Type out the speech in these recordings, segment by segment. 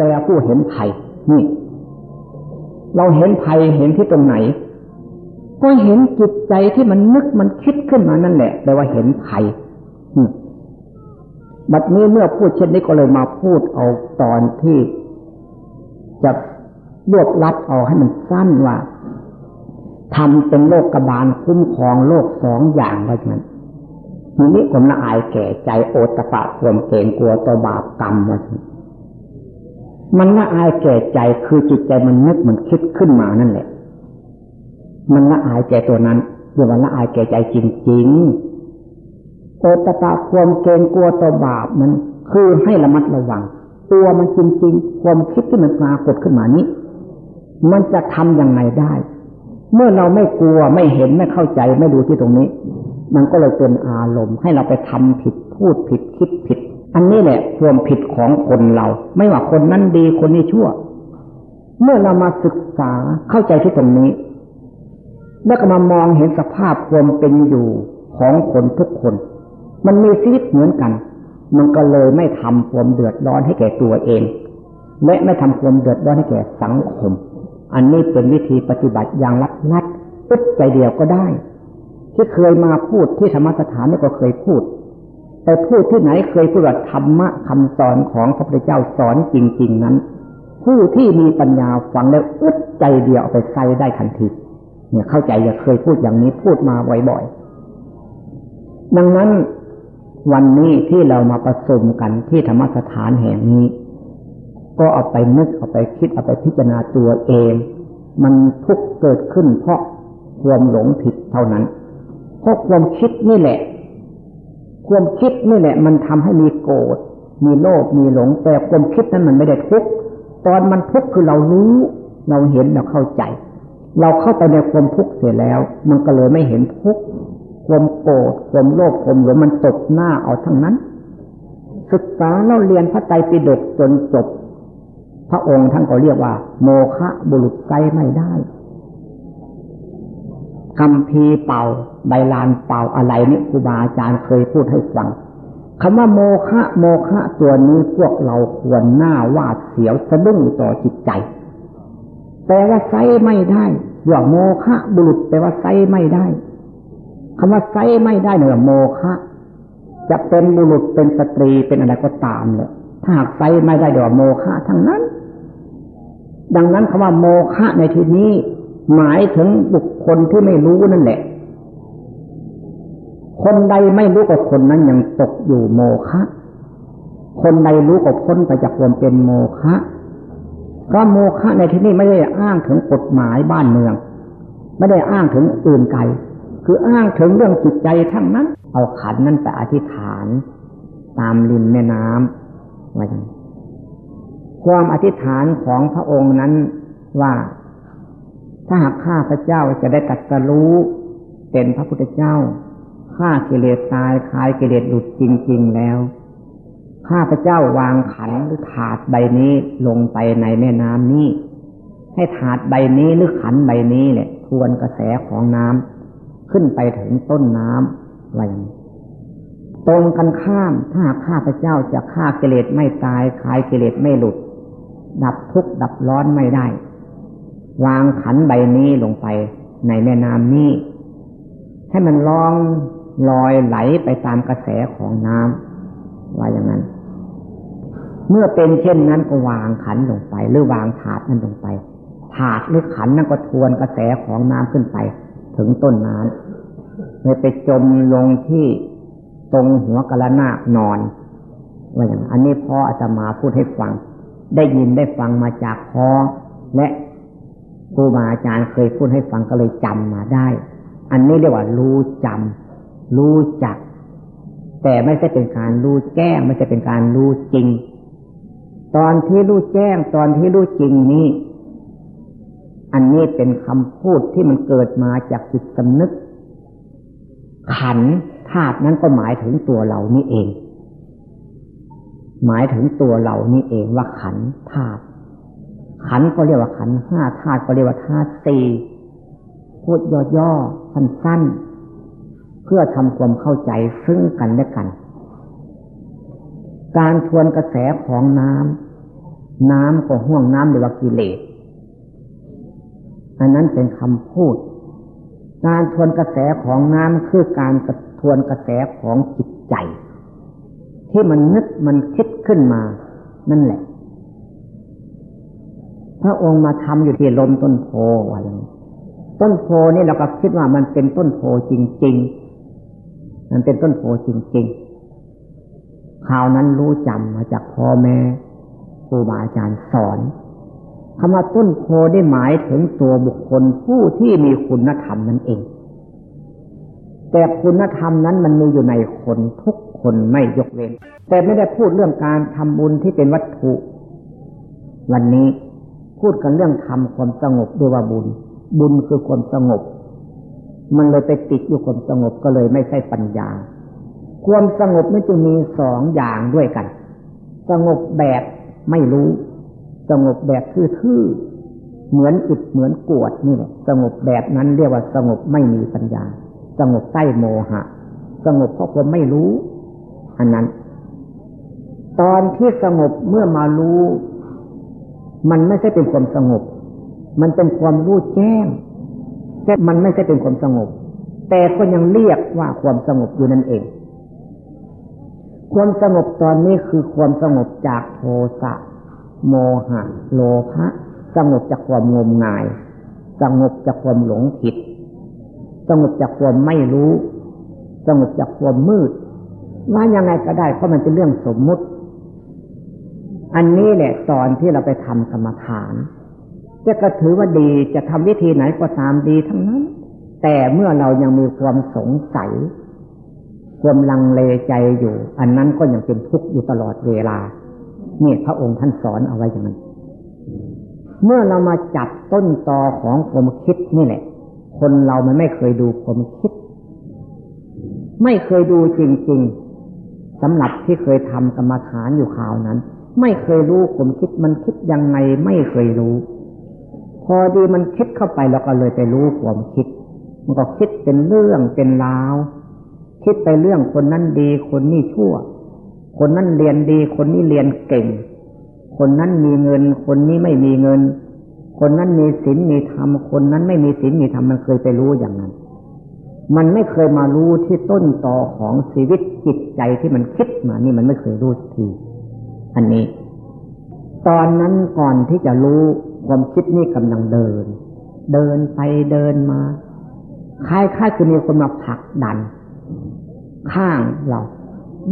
แปลผู้เห็นภัยนี่ เราเห็นภัยเห็นที่ตรงไหน ก็เห็นจิตใจที่มันนึกมันคิดขึ้นมานั่นแหละแปลว่าเห็นภัยบัดนี้เมื่อพูดเช่นนี้ก็เลยมาพูดเอาตอนที่จะรวบลัดเอาให้มันสั้นว่าทำเป็นโลกกบาลคุ้มครองโลกสองอย่างไว้นั้นทีนี้ผมละอายแก่ใจโอตปะความเกรงกลัวต่อบาปกรรมไว้ มันละอายแก่ใจคือจิตใจมันนึกมันคิดขึ้นมานั่นแหละ มันละอายแก่ตัวนั้นเรียกว่าละอายแก่ใจจริงๆโอตปะความเกรงกลัวต่อบาปมันคือให้ระมัดระวัง ตัวมันจริง ๆ ความคิดที่มันปรากฏขึ้นมานี้ มันจะทำยังไงได้ เมื่อเราไม่กลัวไม่เห็นไม่เข้าใจไม่ดูที่ตรงนี้ มันก็เลยเป็นอารมณ์ให้เราไปทำผิดพูดผิดคิดผิด อันนี้แหละความผิดของคนเรา ไม่ว่าคนนั้นดีคนนี้ชั่ว เมื่อเรามาศึกษาเข้าใจที่ตรงนี้ แล้วก็มามองเห็นสภาพความเป็นอยู่ของคนทุกคน มันมีชีวิตเหมือนกัน มันก็เลยไม่ทำความเดือดร้อนให้แก่ตัวเอง และไม่ทำความเดือดร้อนให้แก่สังคม อันนี้เป็นวิธีปฏิบัติอย่างลัดลัดอึดใจเดียวก็ได้ ที่เคยมาพูดที่ธรรมสถานนี่ก็เคยพูด แต่พูดที่ไหนเคยพูดว่าธรรมะคำสอนของพระพุทธเจ้าสอนจริง ๆ นั้น ผู้ที่มีปัญญาฟังแล้วอึดใจเดียวเอาไปใส่ได้ทันทีเนี่ยเข้าใจอย่าเคยพูดอย่างนี้พูดมาบ่อยๆดังนั้นวันนี้ที่เรามาประชุมกันที่ธรรมสถานแห่งนี้ ก็เอาไปนึกเอาไปคิดเอาไปพิจารณาตัวเอง มันทุกเกิดขึ้นเพราะความหลงผิดเท่านั้นเพราะความคิดนี่แหละ ความคิดนี่แหละ มันทำให้มีโกรธมีโลภมีหลง แต่ความคิดนั้นมันไม่ได้ทุกข์ตอนมันทุกข์คือเรารู้ เราเห็นเราเข้าใจ เราเข้าไปในความทุกข์เสียแล้ว มันก็เลยไม่เห็นทุกข์ความโกรธความโลภความหลงมันตกหน้าเอาทั้งนั้น ศึกษาเราเรียนพระไตรปิฎกจนจบ พระองค์ท่านก็เรียกว่า โมฆะบุรุษไซไม่ได้ คำพีเป่า ใบลานเป่าอะไรนี่ครูบาอาจารย์เคยพูดให้ฟังคำว่าโมฆะโมฆะตัวนี้พวกเราควรหน้าวาดเสียวสะดุ้งต่อจิตใจ แต่ว่าไซไม่ได้ว่าโมฆะบุรุษแปลว่าไซไม่ได้คำว่าไซไม่ได้เนี่ยโมฆะจะเป็นบุรุษเป็นสตรีเป็นอะไรก็ตามเลยถ้าหากไซไม่ได้เดี๋ยวโมฆะทั้งนั้น ดังนั้นคำว่าโมฆะในที่นี้ หมายถึงบุคคลที่ไม่รู้นั่นแหละ คนใดไม่รู้กับคนนั้นยังตกอยู่โมฆะคนใดรู้กับพ้นไปจากความเป็นโมฆะเพราะโมฆะในที่นี้ไม่ได้อ้างถึงกฎหมายบ้านเมือง ไม่ได้อ้างถึงอื่นไกล คืออ้างถึงเรื่องจิตใจทั้งนั้น เอาขันนั้นไปอธิษฐาน ตามริมแม่น้ำว่าอย่างความอธิษฐานของพระองค์นั้นว่า ถ้าหากข้าพระเจ้าจะได้ตัดสรู้เป็นพระพุทธเจ้าข้ากิเลสตายคลายกิเลสหลุดจริง ๆ แล้ว ข้าพระเจ้าวางขันหรือถาดใบนี้ลงไปในแม่น้ำนี้ ให้ถาดใบนี้หรือขันใบนี้แหละทวนกระแสของน้ำขึ้นไปถึงต้นน้ำไรตรงกันข้ามถ้าข้าพระเจ้าจะฆ่ากิเลสไม่ตายคลายกิเลสไม่หลุด ดับทุกข์ดับร้อนไม่ได้ วางขันใบนี้ลงไปในแม่น้ำนี้ ให้มันลองลอยไหลไปตามกระแสของน้ำว่าอย่างนั้น เมื่อเป็นเช่นนั้นก็วางขันลงไป หรือวางถาดนั้นลงไป ถาดหรือขันนั้นก็ทวนกระแสของน้ำขึ้นไป ถึงต้นน้ำเลยไปจมลงที่ตรงหัวกระนาคนอนว่าอย่างอันนี้พ่ออาตมาพูดให้ฟัง ได้ยินได้ฟังมาจากพ่อและ ครูบาอาจารย์เคยพูดให้ฟังก็เลยจำมาได้ อันนี้เรียกว่า รู้จำรู้จัก แต่ไม่ใช่เป็นการรู้แจ้ง ไม่ใช่เป็นการรู้จริง ตอนที่รู้แจ้ง ตอนที่รู้จริงนี้ อันนี้เป็นคำพูดที่มันเกิดมาจากจิตสำนึก ขันธาตุนั้นก็หมายถึงตัวเรานี่เอง หมายถึงตัวเรานี่เองว่าขันธาตุ ขันก็เรียกว่าขันห้าธาตุก็เรียกว่าธาตุสี่พูดย่อๆสั้นๆ เพื่อทำความเข้าใจซึ่งกันและกัน การทวนกระแสของน้ำน้ำก็ห่วงน้ำเรียกว่ากิเลสอันนั้นเป็นคำพูด การทวนกระแสของน้ำคือการทวนกระแสของจิตใจ ที่มันนึกมันคิดขึ้นมา นั่นแหละ พระองค์มาทำอยู่ที่ลมต้นโพว่าอย่างนี้ต้นโพนี่เราก็คิดว่ามันเป็นต้นโพจริง ๆ มันเป็นต้นโพจริงๆข่าวนั้นรู้จำมาจากพ่อแม่ครูบาอาจารย์สอนคำว่าต้นโพได้หมายถึงตัวบุคคลผู้ที่มีคุณธรรมนั่นเอง แต่คุณธรรมนั้นมันมีอยู่ในคนทุกคนไม่ยกเว้น แต่ไม่ได้พูดเรื่องการทำบุญที่เป็นวัตถุ วันนี้ พูดกันเรื่องทำความสงบด้วยว่าบุญ บุญคือความสงบ มันเลยไปติดอยู่ความสงบก็เลยไม่ใช่ปัญญา ความสงบไม่จึงมีสองอย่างด้วยกัน สงบแบบไม่รู้ สงบแบบทื่อๆเหมือนอิดเหมือนกวดนี่แหละสงบแบบนั้นเรียกว่าสงบไม่มีปัญญา สงบใต้โมหะ สงบเพราะความไม่รู้ อันนั้น ตอนที่สงบเมื่อมารู้ มันไม่ใช่เป็นความสงบ มันเป็นความรู้แจ้งแต่มันไม่ใช่เป็นความสงบ แต่ก็ยังเรียกว่าความสงบอยู่นั่นเอง ความสงบตอนนี้คือความสงบจากโทสะโมหะ โลภะสงบจากความงมงาย สงบจากความหลงผิด สงบจากความไม่รู้ สงบจากความมืดว่ายังไงก็ได้เพราะมันเป็นเรื่องสมมุติ อันนี้แหละตอนที่เราไปทำกรรมฐาน จะก็ถือว่าดีจะทำวิธีไหนก็ตามดีทั้งนั้น แต่เมื่อเรายังมีความสงสัย ความลังเลใจอยู่ อันนั้นก็ยังเป็นทุกข์อยู่ตลอดเวลานี่พระองค์ท่านสอนเอาไว้อย่างนั้น เมื่อเรามาจับต้นตอของความคิดนี่แหละ คนเรามันไม่เคยดูความคิด ไม่เคยดูจริง ๆสำหรับที่เคยทำกรรมฐานอยู่ข่าวนั้น ไม่เคยรู้ความคิดมันคิดยังไงไม่เคยรู้ พอดีมันคิดเข้าไปเราก็เลยไปรู้ความคิด มันก็คิดเป็นเรื่องเป็นราวคิดไปเรื่องคนนั้นดี คนนี้ชั่ว คนนั้นเรียนดี คนนี้เรียนเก่ง คนนั้นมีเงิน คนนี้ไม่มีเงิน คนนั้นมีศีลมีธรรมคนนั้นไม่มีศีลมีธรรมมันเคยไปรู้อย่างนั้น มันไม่เคยมารู้ที่ต้นต่อของชีวิตจิตใจที่มันคิดมานี่มันไม่เคยรู้ที อันนี้ ตอนนั้นก่อนที่จะรู้ความคิดนี่กำลังเดิน เดินไปเดินมาคล้ายๆคือมีคนมาผลักดัน ข้างเรา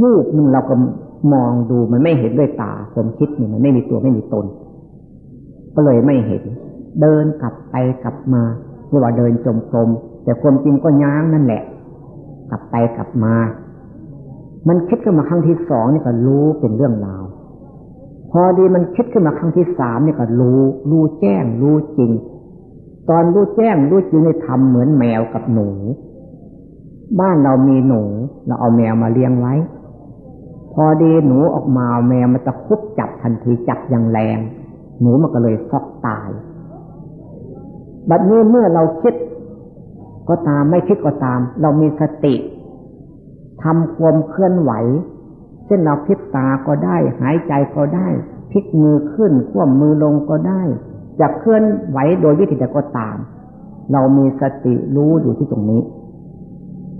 วูบหนึ่งเราก็มองดูมันไม่เห็นด้วยตาความคิดนี่มันไม่มีตัวไม่มีตน ก็เลยไม่เห็น เดินกลับไปกลับมาเรียกว่าเดินจมกรมแต่ความจริงก็ย้างนั่นแหละ กลับไปกลับมา มันคิดขึ้นมาครั้งที่สองนี่ก็รู้เป็นเรื่องราว อดีมันคิดขึ้นมาครั้งที่สามเนี่ยก็รู้ รู้แจ้ง รู้จริง ตอนรู้แจ้ง รู้จริงในทำเหมือนแมวกับหนู บ้านเรามีหนู เราเอาแมวมาเลี้ยงไว้ พอดีหนูออกมาแมวมันจะคุบจับทันทีจับอย่างแรง หนูมันก็เลยฟอกตาย บัดนี้เมื่อเราคิดก็ตามไม่คิดก็ตาม เรามีสติทำความเคลื่อนไหว เช่นเราพิษตาก็ได้ หายใจก็ได้พลิกมือขึ้นคว่ำมือลงก็ได้จะเคลื่อนไหวโดยวิธีใดก็ตาม เรามีสติรู้อยู่ที่ตรงนี้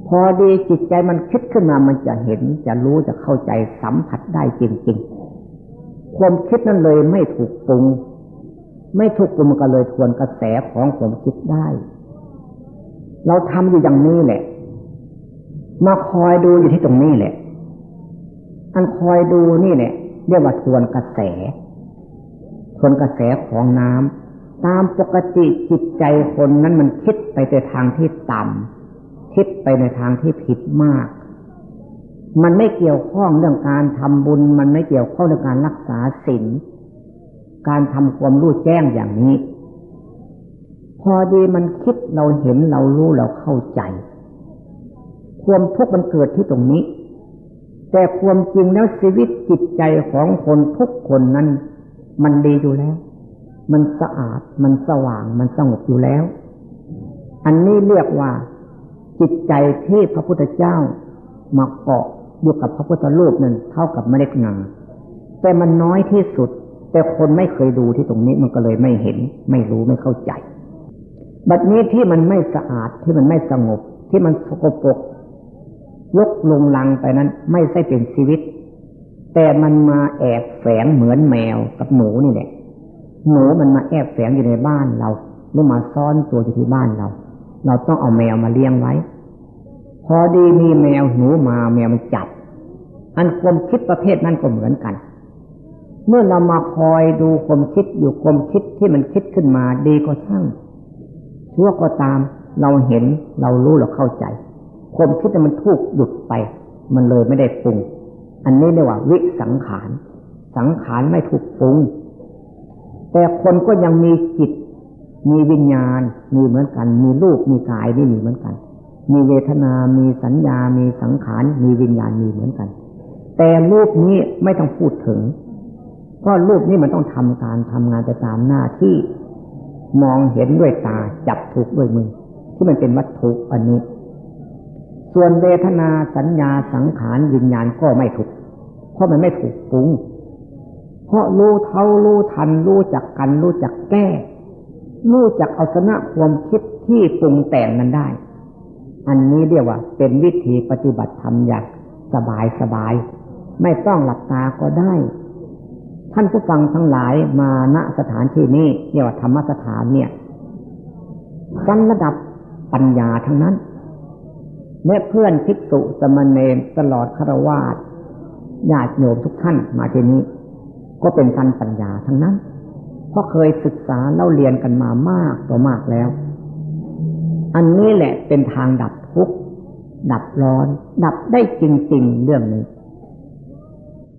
พอดีจิตใจมันคิดขึ้นมามันจะเห็นจะรู้จะเข้าใจสัมผัสได้จริง ๆ ความคิดนั้นเลยไม่ถูกปรุง ไม่ถูกปรุงมันก็เลยทวนกระแสของความคิดได้ เราทำอยู่อย่างนี้แหละ มาคอยดูอยู่ที่ตรงนี้แหละ อันคอยดูนี่แหละเรียกว่าทวนกระแส ทวนกระแสของน้ำตามปกติจิตใจคนนั้นมันคิดไปแต่ทางที่ต่ำคิดไปในทางที่ผิดมาก มันไม่เกี่ยวข้องเรื่องการทำบุญ มันไม่เกี่ยวข้องเรื่องการรักษาศีลการทำความรู้แจ้งอย่างนี้ พอดีมันคิดเราเห็นเรารู้เราเข้าใจ ความทุกข์มันเกิดที่ตรงนี้ แต่ความจริงแล้วชีวิตจิตใจของคนทุกคนนั้น มันดีอยู่แล้ว มันสะอาดมันสว่างมันสงบอยู่แล้ว อันนี้เรียกว่าจิตใจที่พระพุทธเจ้ามาเกาะอยู่กับพระพุทธรูปนั้นเท่ากับเมล็ดงาแต่มันน้อยที่สุด แต่คนไม่เคยดูที่ตรงนี้มันก็เลยไม่เห็น ไม่รู้ไม่เข้าใจ บัดนี้ที่มันไม่สะอาดที่มันไม่สงบ ที่มันสกปรก ยกลงลังไปนั้น ไม่ใช่เป็นชีวิต แต่มันมาแอบแฝงเหมือนแมวกับหนูนี่แหละ หนูมันมาแอบแฝงอยู่ในบ้านเราหรือมาซ่อนตัวอยู่ที่บ้านเรา เราต้องเอาแมวมาเลี้ยงไว้ พอดีมีแมวหนูมาแมวมันจับ อันความคิดประเภทนั้นก็เหมือนกัน เมื่อเรามาคอยดูความคิดอยู่ความคิดที่มันคิดขึ้นมาดีก็ช่างชั่วก็ตามเราเห็นเรารู้เราเข้าใจ ความคิดมันทุกหยุดไป มันเลยไม่ได้ปรุง อันนี้เรียกว่าวิสังขาร สังขารไม่ถูกปรุง แต่คนก็ยังมีจิต มีวิญญาณ มีเหมือนกัน มีรูป มีกายนี่มีเหมือนกัน มีเวทนา มีสัญญา มีสังขาร มีวิญญาณ มีเหมือนกัน แต่รูปนี้ไม่ต้องพูดถึง เพราะรูปนี้มันต้องทำการทำงานไปตามหน้าที่ มองเห็นด้วยตา จับถูกด้วยมือ ที่มันเป็นวัตถุอันนี้ ส่วนเวทนาสัญญาสังขารวิญญาณก็ไม่ถูก เพราะมันไม่ถูกปรุง เพราะรู้เท่ารู้ทันรู้จักกันรู้จักแก้ รู้จักเอาชนะความคิดที่ปรุงแต่งนั้นได้ อันนี้เรียกว่า เป็นวิธีปฏิบัติธรรมอย่างสบายสบาย ไม่ต้องหลับตาก็ได้ ท่านผู้ฟังทั้งหลายมาณสถานที่นี้เรียกว่าธรรมสถานเนี่ยกันระดับปัญญาทั้งนั้น แม่เพื่อนภิกษุสมณเณรตลอดคารวาสญาติโยมทุกท่านมาที่นี้ ก็เป็นกันปัญญาทั้งนั้น เพราะเคยศึกษาเล่าเรียนกันมามากต่อมากแล้ว อันนี้แหละเป็นทางดับทุกข์ดับร้อน ดับได้จริง ๆ เรื่องนี้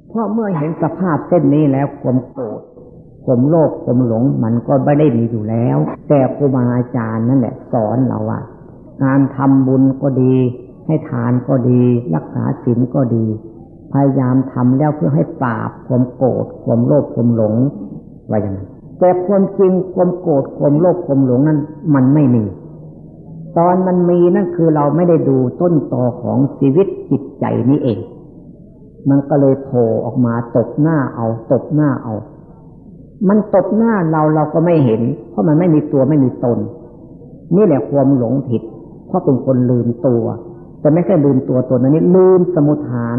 เพราะเมื่อเห็นสภาพเส้นนี้แล้วความโกรธความโลภความหลงมันก็ไม่ได้มีอยู่แล้ว แต่ครูบาอาจารย์นั่นแหละสอนเราว่า การทำบุญก็ดี ให้ทานก็ดี รักษาศีลก็ดี พยายามทำแล้วเพื่อให้ปราบความโกรธความโลภความหลงไว้อย่างนั้นแต่ความจริงความโกรธความโลภความหลงนั้นมันไม่มี ตอนมันมีนั่นคือเราไม่ได้ดูต้นตอของชีวิตจิตใจนี้เอง มันก็เลยโผล่ออกมาตบหน้าเอา ตบหน้าเอา มันตบหน้าเราเราก็ไม่เห็น เพราะมันไม่มีตัวไม่มีตน นี่แหละความหลงผิด เพราะเป็นคนลืมตัว แต่ไม่ใช่ลืมตัวตนนี้ ลืมสมุฐาน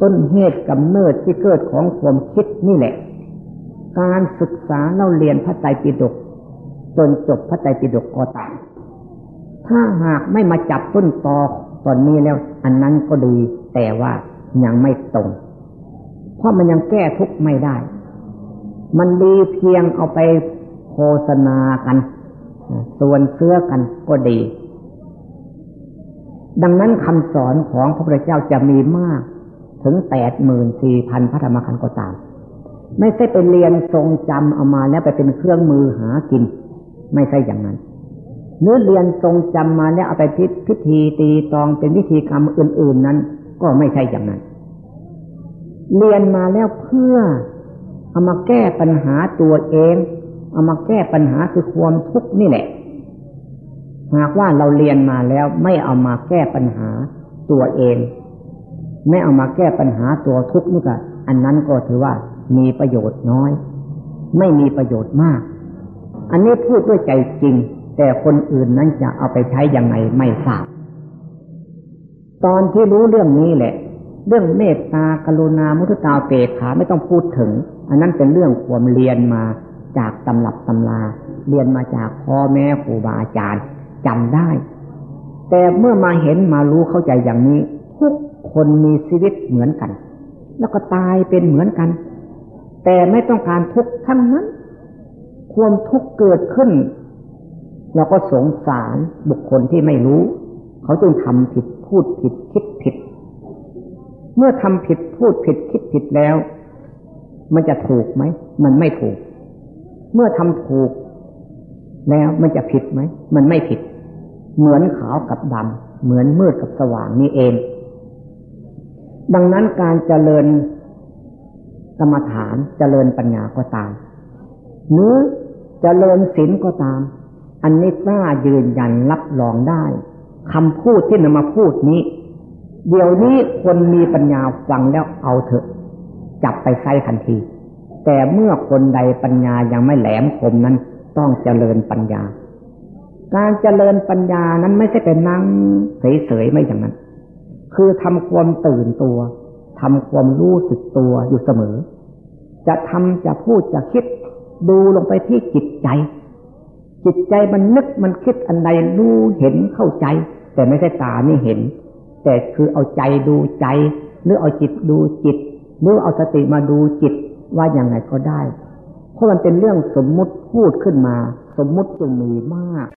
ต้นเหตุกำเนิดที่เกิดของความคิดนี่แหละ การศึกษาเราเรียนพระไตรปิฎกจนจบพระไตรปิฎกก็ตามถ้าหากไม่มาจับต้นตอตอนนี้แล้ว อันนั้นก็ดี แต่ว่ายังไม่ตรง เพราะมันยังแก้ทุกข์ไม่ได้ มันดีเพียงเอาไปโฆษณากัน ส่วนเสื้อกันก็ดี ดังนั้นคำสอนของพระพุทธเจ้าจะมีมากถึงแปดหมื่นสี่พันพระธรรมขันธ์ก็ตาม ไม่ใช่ไปเรียนทรงจำเอามาแล้วไปเป็นเครื่องมือหากิน ไม่ใช่อย่างนั้นเนื้อเรียนทรงจำมาแล้วเอาไปพิธีตีตองเป็นวิธีกรรมอื่น ๆนั้น ก็ไม่ใช่อย่างนั้น เรียนมาแล้วเพื่อเอามาแก้ปัญหาตัวเอง เอามาแก้ปัญหาคือความทุกข์นี่แหละ หากว่าเราเรียนมาแล้วไม่เอามาแก้ปัญหาตัวเอง ไม่เอามาแก้ปัญหาตัวทุกข์นี่ก็อันนั้นก็ถือว่ามีประโยชน์น้อย ไม่มีประโยชน์มาก อันนี้พูดด้วยใจจริง แต่คนอื่นนั้นจะเอาไปใช้ยังไงไม่ทราบ ตอนที่รู้เรื่องนี้แหละ เรื่องเมตตากรุณามุทตาเปกขาไม่ต้องพูดถึง อันนั้นเป็นเรื่องความเรียนมาจากตำรับตำรา เรียนมาจากพ่อแม่ครูบาอาจารย์ จำได้ แต่เมื่อมาเห็นมารู้เข้าใจอย่างนี้ ทุกคนมีชีวิตเหมือนกัน แล้วก็ตายเป็นเหมือนกัน แต่ไม่ต้องการทุกข์ทั้งนั้น ความทุกข์เกิดขึ้น เราก็สงสารบุคคลที่ไม่รู้ เขาจึงทำผิดพูดผิดคิดผิด เมื่อทำผิดพูดผิดคิดผิดแล้ว มันจะถูกไหมมันไม่ถูก เมื่อทำถูกแล้วมันจะผิดไหม มันไม่ผิด เหมือนขาวกับดำเหมือนมืดกับสว่างนี่เอง ดังนั้นการเจริญกรรมฐานเจริญปัญญาก็ตามหรือเจริญศีลก็ตาม อันนี้กล้ายืนยันรับรองได้คำพูดที่นำมาพูดนี้ เดี๋ยวนี้คนมีปัญญาฟังแล้วเอาเถอะ จับไปใช้ทันที แต่เมื่อคนใดปัญญายังไม่แหลมคมนั้น ต้องเจริญปัญญา การเจริญปัญญานั้นไม่ใช่เป็นนั่งเฉยๆไม่อย่างนั้น คือทำความตื่นตัวทำความรู้สึกตัวอยู่เสมอ จะทำจะพูดจะคิด ดูลงไปที่จิตใจ จิตใจมันนึกมันคิดอันใดรู้เห็นเข้าใจ แต่ไม่ใช่ตานี่เห็น แต่คือเอาใจดูใจ หรือเอาจิตดูจิต หรือเอาสติมาดูจิตว่าอย่างไรก็ได้ เพราะมันเป็นเรื่องสมมุติพูดขึ้นมา สมมุติจึงมีมาก